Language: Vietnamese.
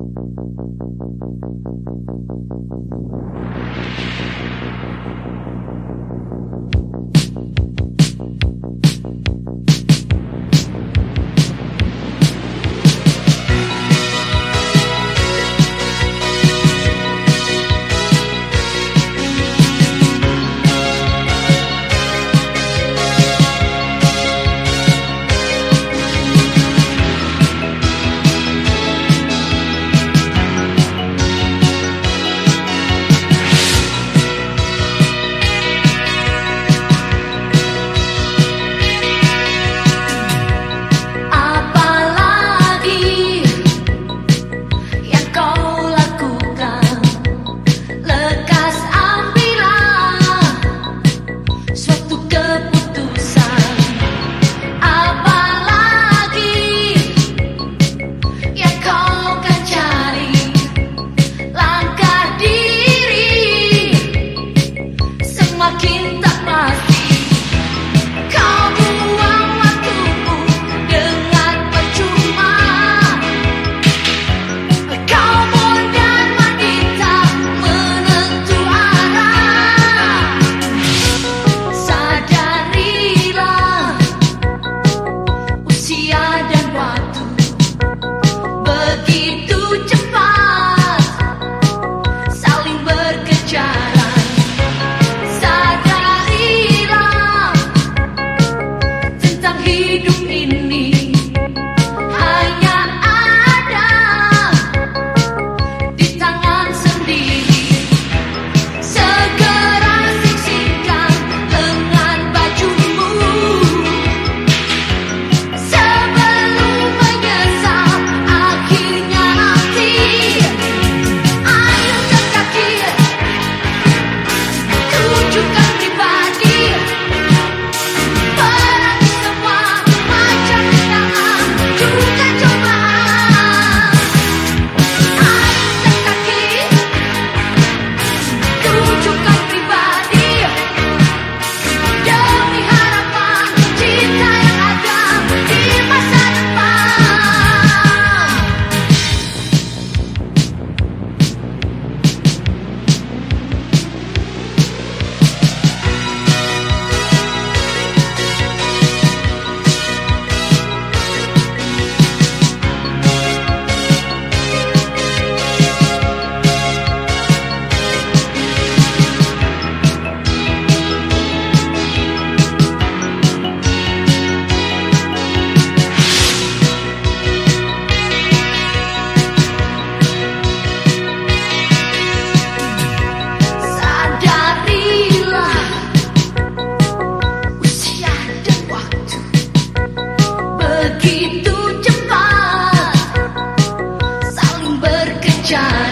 Thank you. John.